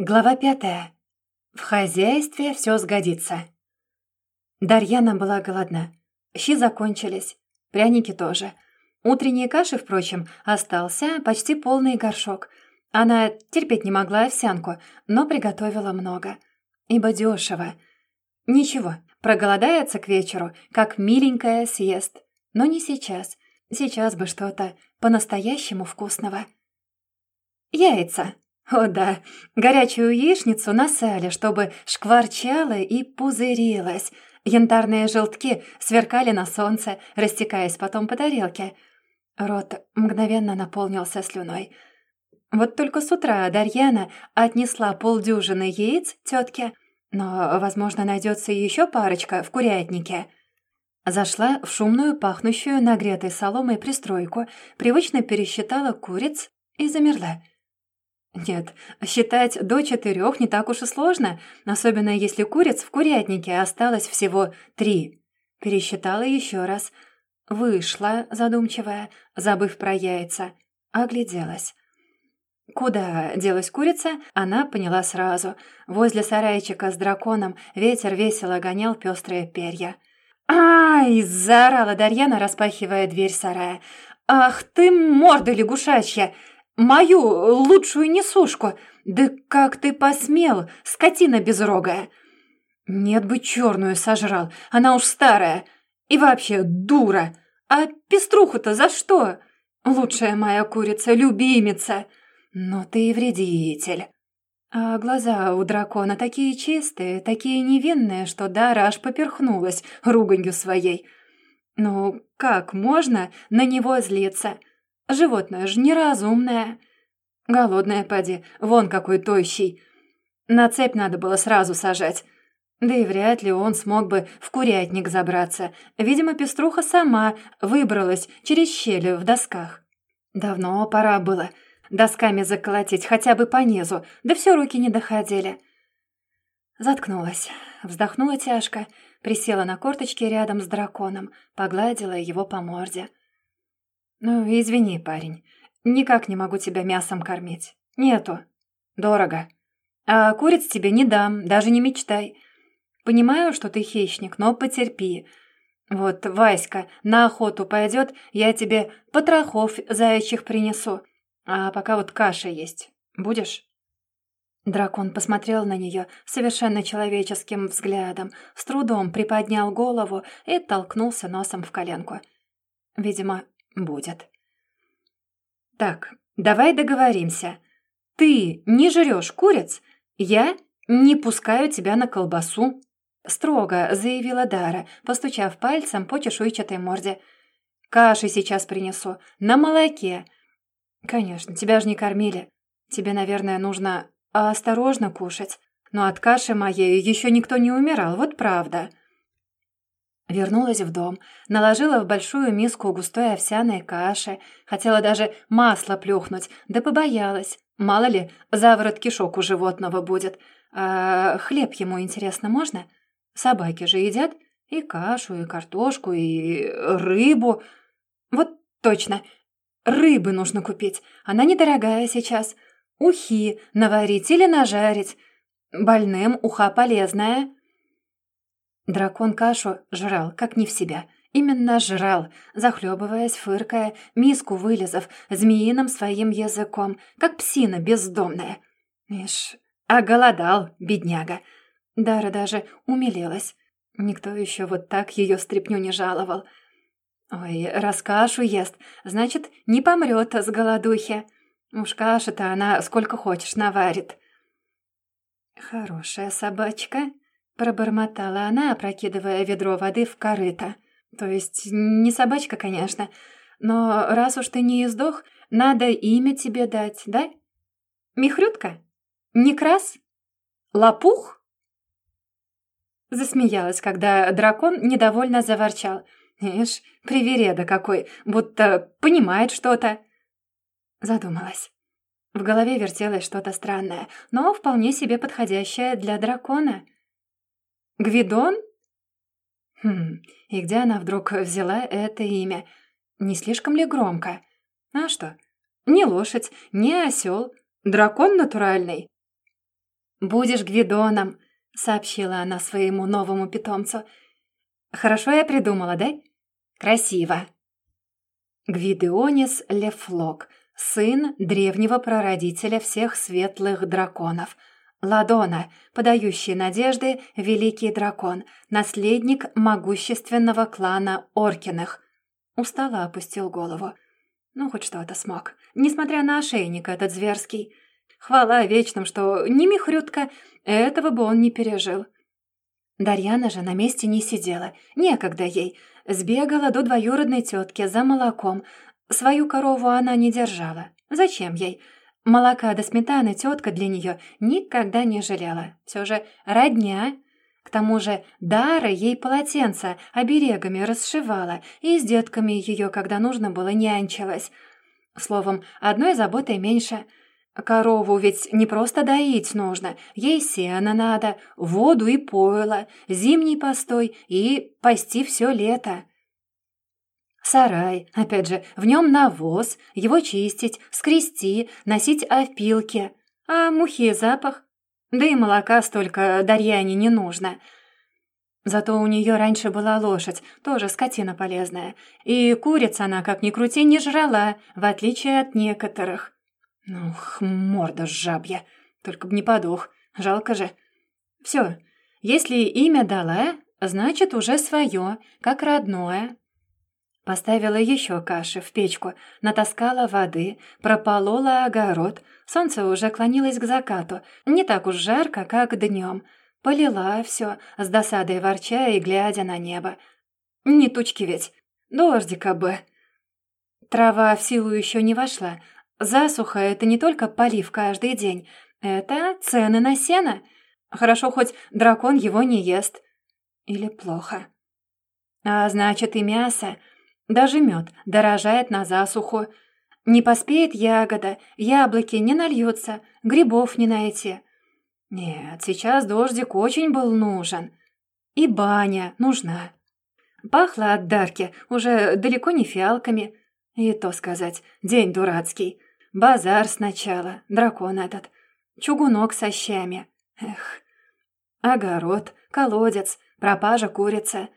Глава пятая. В хозяйстве все сгодится. Дарьяна была голодна. Щи закончились, пряники тоже. Утренней каши, впрочем, остался почти полный горшок. Она терпеть не могла овсянку, но приготовила много. Ибо дешево. Ничего, проголодается к вечеру, как миленькая съест. Но не сейчас. Сейчас бы что-то по-настоящему вкусного. Яйца. О да, горячую яичницу на сале, чтобы шкварчала и пузырилась. Янтарные желтки сверкали на солнце, растекаясь потом по тарелке. Рот мгновенно наполнился слюной. Вот только с утра Дарьяна отнесла полдюжины яиц тетке, но, возможно, найдется еще парочка в курятнике. Зашла в шумную, пахнущую нагретой соломой пристройку, привычно пересчитала куриц и замерла — нет, считать до четырех не так уж и сложно, особенно если куриц в курятнике осталось всего три. Пересчитала еще раз. Вышла, задумчивая, забыв про яйца. Огляделась. Куда делась курица, она поняла сразу. Возле сарайчика с драконом ветер весело гонял пестрые перья. «Ай!» — заорала Дарьяна, распахивая дверь сарая. «Ах ты, морда лягушачья! Мою лучшую несушку! Да как ты посмел, скотина безрогая!» «Нет бы черную сожрал, она уж старая. И вообще дура. А пеструху-то за что? Лучшая моя курица, любимица. Но ты и вредитель». А глаза у дракона такие чистые, такие невинные, что Дара аж поперхнулась руганью своей. «Ну, как можно на него злиться?» Животное же неразумное. Голодное поди, вон какой тощий. На цепь надо было сразу сажать. Да и вряд ли он смог бы в курятник забраться. Видимо, пеструха сама выбралась через щели в досках. Давно пора было досками заколотить хотя бы по низу, да все руки не доходили. Заткнулась, вздохнула тяжко, присела на корточки рядом с драконом, погладила его по морде. «Ну, извини, парень, никак не могу тебя мясом кормить. Нету. Дорого. А куриц тебе не дам, даже не мечтай. Понимаю, что ты хищник, но потерпи. Вот Васька на охоту пойдет, я тебе потрохов заячьих принесу. А пока вот каша есть. Будешь?» Дракон посмотрел на нее совершенно человеческим взглядом, с трудом приподнял голову и толкнулся носом в коленку. Видимо, будет. Так, давай договоримся. Ты не жрешь куриц, я не пускаю тебя на колбасу. Строго заявила Дара, постучав пальцем по чешуйчатой морде. Каши сейчас принесу, на молоке. Конечно, тебя же не кормили. Тебе, наверное, нужно осторожно кушать. Но от каши моей еще никто не умирал, вот правда. Вернулась в дом, наложила в большую миску густой овсяной каши, хотела даже масло плюхнуть, да побоялась. Мало ли, заворот кишок у животного будет. А хлеб ему, интересно, можно? Собаки же едят и кашу, и картошку, и рыбу. Вот точно, рыбы нужно купить, она недорогая сейчас. Ухи наварить или нажарить. Больным уха полезная. Дракон кашу жрал, как не в себя. Именно жрал, захлебываясь, фыркая, миску вылезав, змеиным своим языком, как псина бездомная. Ишь, оголодал, бедняга. Дара даже умилилась. Никто еще вот так ее стряпню не жаловал. Ой, раз кашу ест, значит, не помрет с голодухи. Уж каши-то она сколько хочешь наварит. Хорошая собачка, Пробормотала она, опрокидывая ведро воды в корыто. То есть не собачка, конечно, но раз уж ты не издох, надо имя тебе дать, да? Михрютка? Некрас? Лопух? Засмеялась, когда дракон недовольно заворчал. Ишь, привереда какой, будто понимает что-то. Задумалась. В голове вертелось что-то странное, но вполне себе подходящее для дракона — Гвидон? Хм, и где она вдруг взяла это имя? Не слишком ли громко? А что? Не лошадь, не осел, дракон натуральный. «Будешь гвидоном», — сообщила она своему новому питомцу. «Хорошо я придумала, да? Красиво». Гвидеонис Лефлок, сын древнего прародителя всех светлых драконов. Ладона, подающий надежды, великий дракон, наследник могущественного клана Оркиных. Устало опустил голову. Ну, хоть что-то смог. Несмотря на ошейник этот зверский. Хвала вечным, что не михрютка, этого бы он не пережил. Дарьяна же на месте не сидела. Некогда ей. Сбегала до двоюродной тетки за молоком. Свою корову она не держала. Зачем ей? Молока до сметаны тетка для нее никогда не жалела. Все же родня. К тому же Дара ей полотенца оберегами расшивала и с детками ее, когда нужно было, нянчилась. Словом, одной заботой меньше — Корову ведь не просто доить нужно, ей сено надо, воду и пойло, зимний постой и пасти все лето. Сарай, опять же, в нем навоз, его чистить, скрести, носить опилки. А мухи запах? Да и молока столько Дарьяне не нужно. Зато у нее раньше была лошадь, тоже скотина полезная. И курица она, как ни крути, не жрала, в отличие от некоторых. Ух, морда жабья. Только б не подох. Жалко же. Все. Если имя дала, значит, уже свое, как родное. Поставила еще каши в печку, натаскала воды, прополола огород. Солнце уже клонилось к закату. Не так уж жарко, как днем. Полила все, с досадой ворча и глядя на небо. Не тучки ведь. Дождика бы. Трава в силу еще не вошла, Засуха — это не только полив каждый день, это цены на сено. Хорошо, хоть дракон его не ест. Или плохо. А значит, и мясо, даже мед дорожает на засуху. Не поспеет ягода, яблоки не нальются, грибов не найти. Нет, сейчас дождик очень был нужен. И баня нужна. Пахло от дарки уже далеко не фиалками. И то сказать, день дурацкий. Базар сначала, дракон этот, чугунок со щами. Эх, огород, колодец, пропажа курица.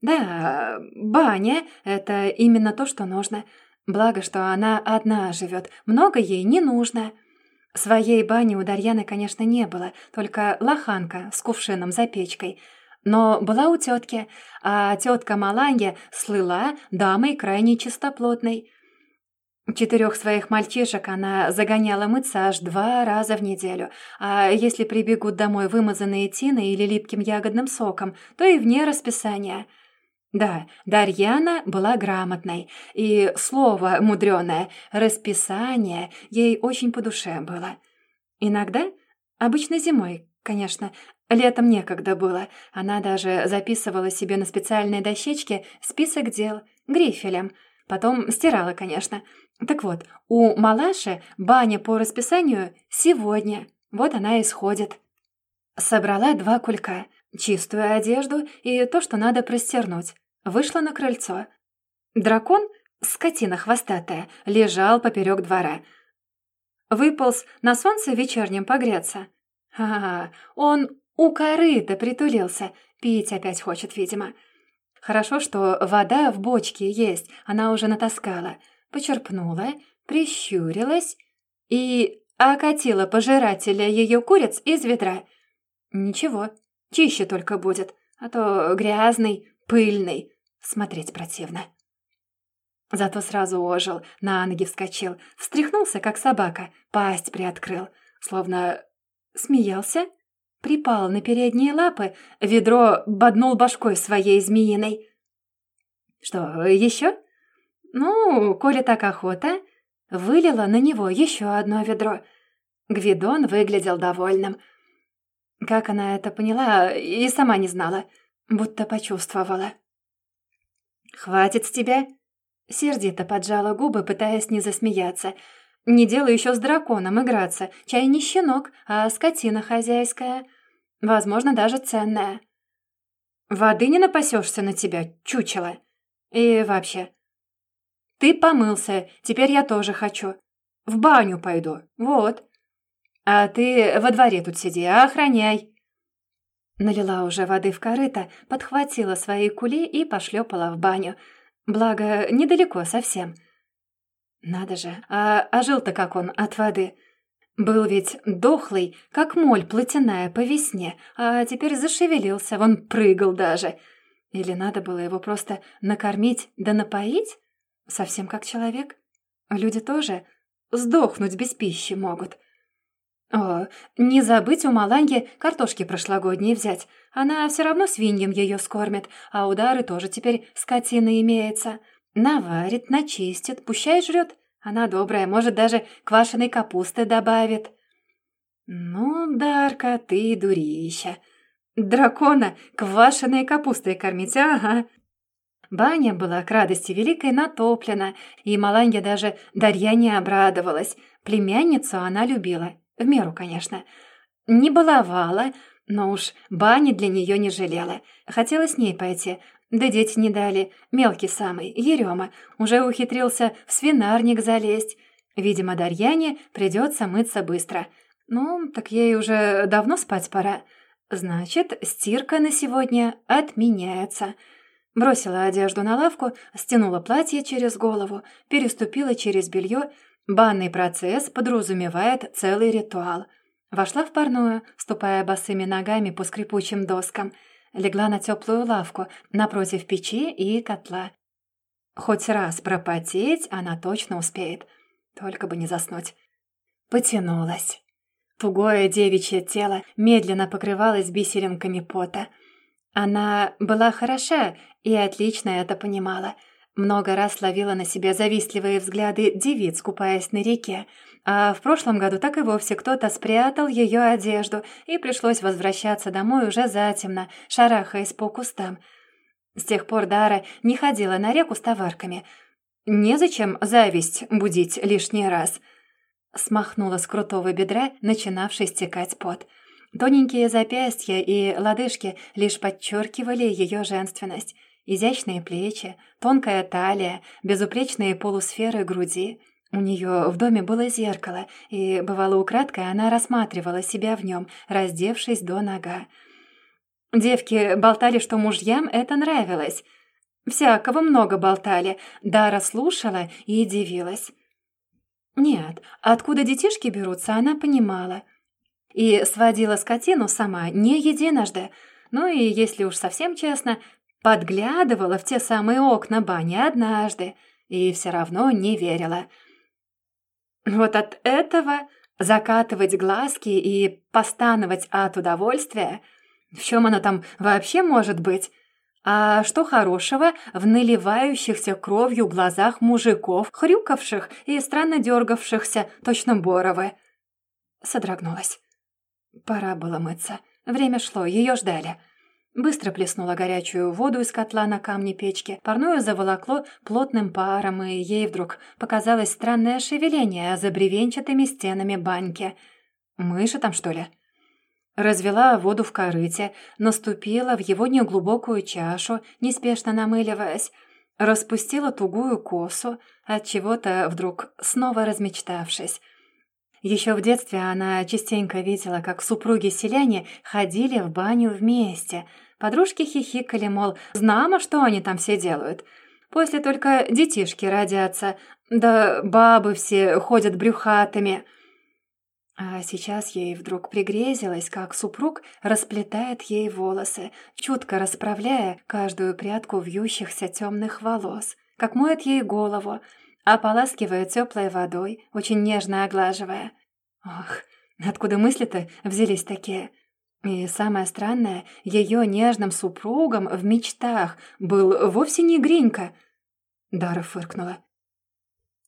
Да, баня — это именно то, что нужно. Благо, что она одна живет, много ей не нужно. Своей бани у Дарьяны, конечно, не было, только лоханка с кувшином за печкой. Но была у тетки, а тетка Маланья слыла дамой крайне чистоплотной. Четырех своих мальчишек она загоняла мыться аж два раза в неделю, а если прибегут домой вымазанные тиной или липким ягодным соком, то и вне расписания. Да, Дарьяна была грамотной, и слово мудреное «расписание» ей очень по душе было. Иногда, обычно зимой, конечно, летом некогда было, она даже записывала себе на специальной дощечке список дел, грифелем, потом стирала, конечно — так вот, у Малаши баня по расписанию сегодня. Вот она и сходит. Собрала два кулька, чистую одежду и то, что надо простернуть. Вышла на крыльцо. Дракон, скотина хвостатая, лежал поперек двора. Выполз на солнце вечернем погреться. А, он у корыта притулился, пить опять хочет, видимо. Хорошо, что вода в бочке есть, она уже натаскала почерпнула, прищурилась и окатила пожирателя ее куриц из ведра. Ничего, чище только будет, а то грязный, пыльный, смотреть противно. Зато сразу ожил, на ноги вскочил, встряхнулся, как собака, пасть приоткрыл, словно смеялся, припал на передние лапы, ведро боднул башкой своей змеиной. «Что, еще?» Ну, коли так охота, вылила на него еще одно ведро. Гвидон выглядел довольным. Как она это поняла, и сама не знала, будто почувствовала. «Хватит с тебя!» Сердито поджала губы, пытаясь не засмеяться. «Не делай еще с драконом играться. Чай не щенок, а скотина хозяйская. Возможно, даже ценная. Воды не напасешься на тебя, чучело. И вообще, «Ты помылся, теперь я тоже хочу. В баню пойду, вот». А ты во дворе тут сиди, охраняй!» Налила уже воды в корыто, подхватила свои кули и пошлепала в баню. Благо, недалеко совсем. Надо же, а, а жил-то как он от воды. Был ведь дохлый, как моль плотяная по весне, а теперь зашевелился, вон прыгал даже. Или надо было его просто накормить да напоить? Совсем как человек. Люди тоже сдохнуть без пищи могут. О, не забыть у Маланьи картошки прошлогодней взять. Она все равно свиньям ее скормит, а удары тоже теперь скотина имеется. Наварит, начистит, пущай жрет. Она добрая, может, даже квашеной капусты добавит. Ну, Дарка, ты дурища. Дракона квашеной капустой кормить, ага. Баня была к радости великой натоплена, и Маланья даже Дарьяне обрадовалась. Племянницу она любила, в меру, конечно. Не баловала, но уж бани для нее не жалела. Хотела с ней пойти, да дети не дали. Мелкий самый, Ерема, уже ухитрился в свинарник залезть. Видимо, Дарьяне придется мыться быстро. Ну, так ей уже давно спать пора. Значит, стирка на сегодня отменяется. Бросила одежду на лавку, стянула платье через голову, переступила через белье, Банный процесс подразумевает целый ритуал. Вошла в парную, ступая босыми ногами по скрипучим доскам. Легла на теплую лавку напротив печи и котла. Хоть раз пропотеть она точно успеет. Только бы не заснуть. Потянулась. Тугое девичье тело медленно покрывалось бисеринками пота. Она была хороша и отлично это понимала — много раз ловила на себе завистливые взгляды девиц, купаясь на реке. А в прошлом году так и вовсе кто-то спрятал ее одежду, и пришлось возвращаться домой уже затемно, шарахаясь по кустам. С тех пор Дара не ходила на реку с товарками. Незачем зависть будить лишний раз. Смахнула с крутого бедра, начинавший стекать пот. Тоненькие запястья и лодыжки лишь подчеркивали ее женственность. Изящные плечи, тонкая талия, безупречные полусферы груди. У нее в доме было зеркало, и, бывало, украдкой она рассматривала себя в нем, раздевшись до нога. Девки болтали, что мужьям это нравилось. Всякого много болтали. Дара слушала и дивилась. Нет, откуда детишки берутся, она понимала. И сводила скотину сама не единожды. Ну и, если уж совсем честно, Подглядывала в те самые окна бани однажды и все равно не верила. Вот от этого закатывать глазки и постановать от удовольствия, в чем оно там вообще может быть? А что хорошего в наливающихся кровью глазах мужиков, хрюкавших и странно дергавшихся, точно боровы? Содрогнулась. Пора было мыться. Время шло, ее ждали. Быстро плеснула горячую воду из котла на камни печки. Парное заволокло плотным паром, и ей вдруг показалось странное шевеление за бревенчатыми стенами баньки. «Мыши там, что ли?» Развела воду в корыте, наступила в его неглубокую чашу, неспешно намыливаясь, распустила тугую косу, от чего то вдруг снова размечтавшись. Еще в детстве она частенько видела, как супруги-селяне ходили в баню вместе — Подружки хихикали, мол, знамо, что они там все делают. После только детишки родятся, да бабы все ходят брюхатыми. А сейчас ей вдруг пригрезилось, как супруг расплетает ей волосы, чутко расправляя каждую прядку вьющихся темных волос, как моет ей голову, ополаскивая теплой водой, очень нежно оглаживая. Ох, откуда мысли-то взялись такие? И самое странное, ее нежным супругом в мечтах был вовсе не Гринька. Дара фыркнула.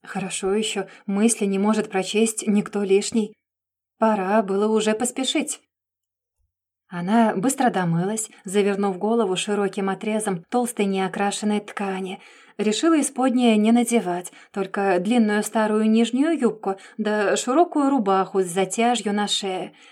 Хорошо еще, мысли не может прочесть никто лишний. Пора было уже поспешить. Она быстро домылась, завернув голову широким отрезом толстой неокрашенной ткани. Решила исподнее не надевать, только длинную старую нижнюю юбку да широкую рубаху с затяжью на шее —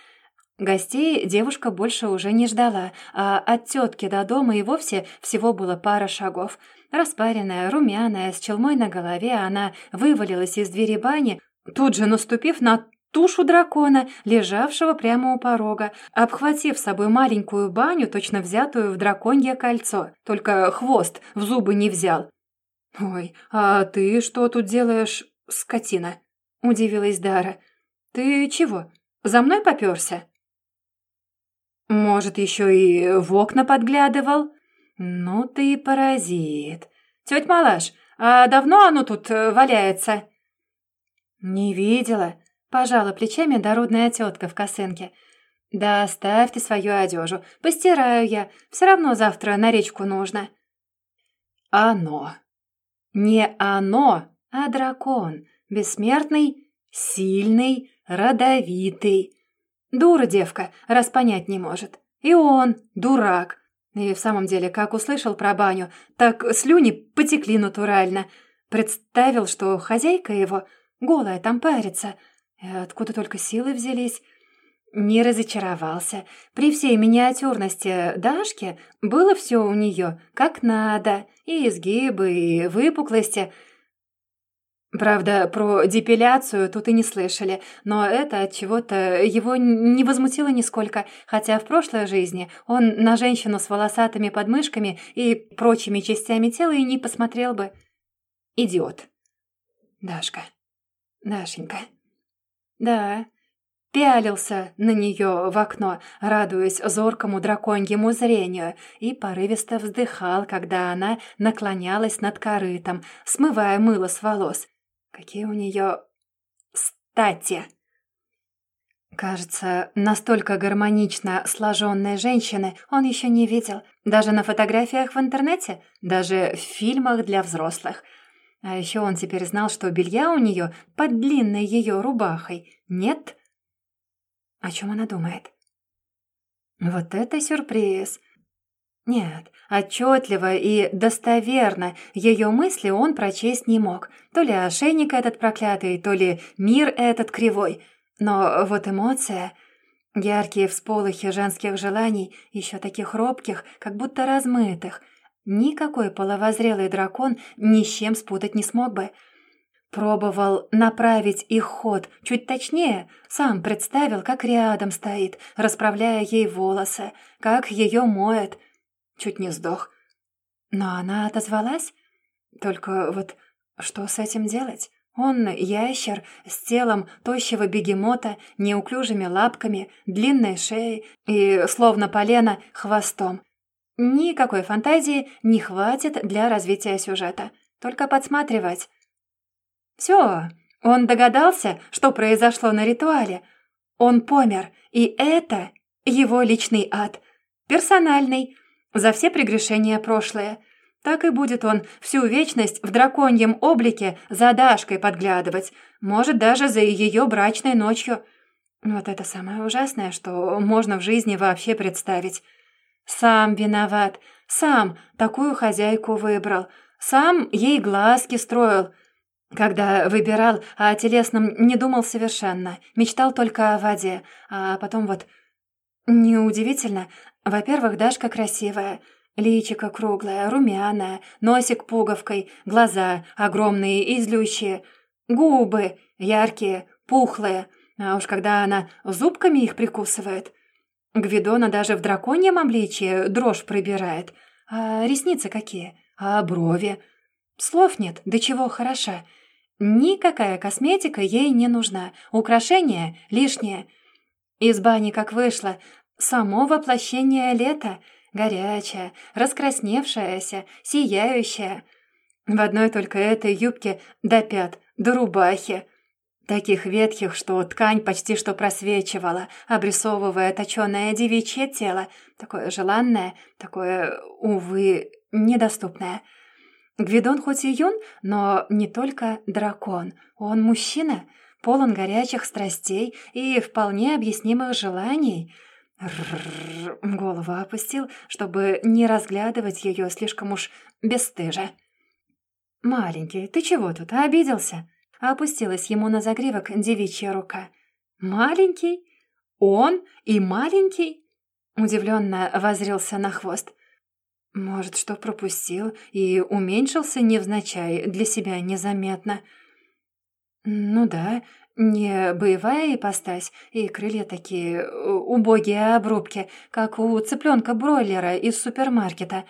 Гостей девушка больше уже не ждала, а от тетки до дома и вовсе всего было пара шагов. Распаренная, румяная, с челмой на голове, она вывалилась из двери бани, тут же наступив на тушу дракона, лежавшего прямо у порога, обхватив с собой маленькую баню, точно взятую в драконье кольцо, только хвост в зубы не взял. «Ой, а ты что тут делаешь, скотина?» — удивилась Дара. «Ты чего, за мной попёрся?» «Может, еще и в окна подглядывал?» «Ну ты паразит. Тетя Малаш, а давно оно тут э, валяется?» «Не видела», — пожала плечами дородная тетка в косынке. «Да оставьте свою одежу, постираю я, все равно завтра на речку нужно». «Оно», не оно, а дракон. Бессмертный, сильный, родовитый. Дура девка, раз понять не может. И он, дурак. И в самом деле, как услышал про баню, так слюни потекли натурально. Представил, что хозяйка его голая там парится. Откуда только силы взялись. Не разочаровался. При всей миниатюрности Дашки было все у нее как надо. И изгибы, и выпуклости. Правда, про депиляцию тут и не слышали, но это от чего-то его не возмутило нисколько, хотя в прошлой жизни он на женщину с волосатыми подмышками и прочими частями тела и не посмотрел бы. Идиот. Дашка. Дашенька. Да, пялился на нее в окно, радуясь зоркому драконьему зрению, и порывисто вздыхал, когда она наклонялась над корытом, смывая мыло с волос. Какие у нее стати! Кажется, настолько гармонично сложенной женщины он еще не видел, даже на фотографиях в интернете, даже в фильмах для взрослых. А еще он теперь знал, что белья у нее под длинной ее рубахой нет о чем она думает? Вот это сюрприз! Нет, отчетливо и достоверно ее мысли он прочесть не мог. То ли ошейник этот проклятый, то ли мир этот кривой. Но вот эмоция... Яркие всполохи женских желаний, еще таких робких, как будто размытых. Никакой половозрелый дракон ни с чем спутать не смог бы — Пробовал направить их ход чуть точнее, сам представил, как рядом стоит, расправляя ей волосы, как ее моет. Чуть не сдох. Но она отозвалась. Только вот что с этим делать? Он ящер с телом тощего бегемота, неуклюжими лапками, длинной шеей и, словно полено, хвостом. Никакой фантазии не хватит для развития сюжета. Только подсматривать. Все, он догадался, что произошло на ритуале. Он помер, и это его личный ад. Персональный, за все прегрешения прошлые. Так и будет он всю вечность в драконьем облике за Дашкой подглядывать, может, даже за ее брачной ночью. Вот это самое ужасное, что можно в жизни вообще представить. Сам виноват, сам такую хозяйку выбрал, сам ей глазки строил — когда выбирал, о телесном не думал совершенно, мечтал только о воде, а потом вот... Неудивительно. Во-первых, Дашка красивая, личико круглое, румяное, носик пуговкой, глаза огромные и злющие, губы яркие, пухлые, а уж когда она зубками их прикусывает... Гвидона даже в драконьем обличье дрожь пробирает. А ресницы какие? А брови? Слов нет, до чего хороша. Никакая косметика ей не нужна, украшения лишнее. Из бани как вышло, само воплощение лета, горячая, раскрасневшаяся, сияющая. В одной только этой юбке до пят, до рубахи. Таких ветхих, что ткань почти что просвечивала, обрисовывая точёное девичье тело, такое желанное, такое, увы, недоступное — Гвидон хоть и юн, но не только дракон. Он мужчина, полон горячих страстей и вполне объяснимых желаний. Голову опустил, чтобы не разглядывать ее слишком уж бесстыже. «Маленький, ты чего тут, обиделся?» Опустилась ему на загривок девичья рука. «Маленький? Он и маленький?» Удивленно возрился на хвост. Может, что пропустил и уменьшился невзначай, для себя незаметно. Ну да, Не боевая ипостась и крылья такие э, убогие обрубки, как у цыпленка-бройлера из супермаркета.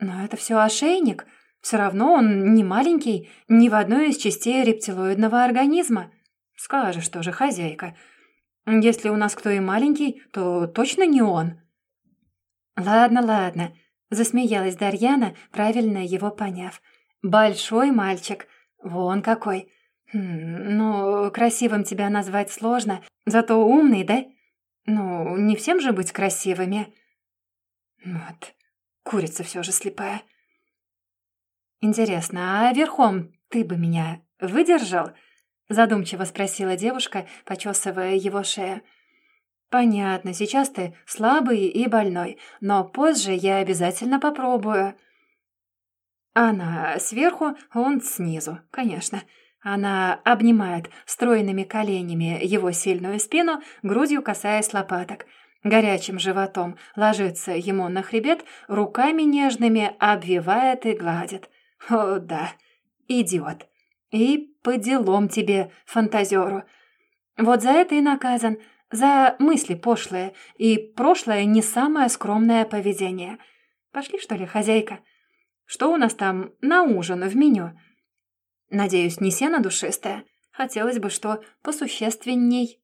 Но это все ошейник. Все равно он не маленький, ни в одной из частей рептилоидного организма. Скажешь тоже, хозяйка. Если у нас кто и маленький, то точно не он. Ладно, ладно, засмеялась Дарьяна, правильно его поняв. Большой мальчик, вон какой. «Ну, красивым тебя назвать сложно, зато умный, да? Ну, не всем же быть красивыми». Вот, курица все же слепая. «Интересно, а верхом ты бы меня выдержал?» Задумчиво спросила девушка, почесывая его шею. «Понятно, сейчас ты слабый и больной, но позже я обязательно попробую». Она сверху, он снизу, конечно. Она обнимает стройными коленями его сильную спину, грудью касаясь лопаток. Горячим животом ложится ему на хребет, руками нежными обвивает и гладит. О, да, идиот. И по делам тебе, фантазеру. Вот за это и наказан, за мысли пошлые и прошлое не самое скромное поведение. Пошли, что ли, хозяйка? Что у нас там на ужин в меню?» Надеюсь, не сено душистое. Хотелось бы, что посущественней.